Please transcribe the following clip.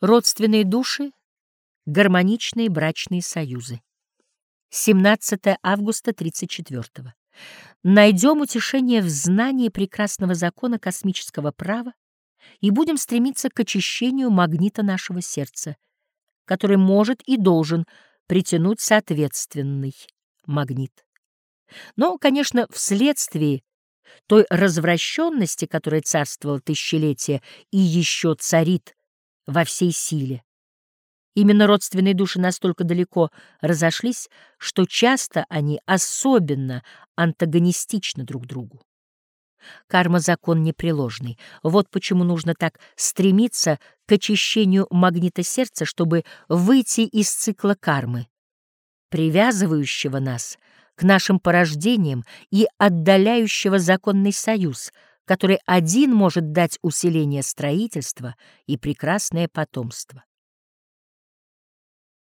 Родственные души, гармоничные брачные союзы. 17 августа 34 -го. Найдем утешение в знании прекрасного закона космического права и будем стремиться к очищению магнита нашего сердца, который может и должен притянуть соответственный магнит. Но, конечно, вследствие той развращенности, которая царствовала тысячелетия и еще царит во всей силе, Именно родственные души настолько далеко разошлись, что часто они особенно антагонистичны друг другу. Карма — закон непреложный. Вот почему нужно так стремиться к очищению магнита сердца, чтобы выйти из цикла кармы, привязывающего нас к нашим порождениям и отдаляющего законный союз, который один может дать усиление строительства и прекрасное потомство.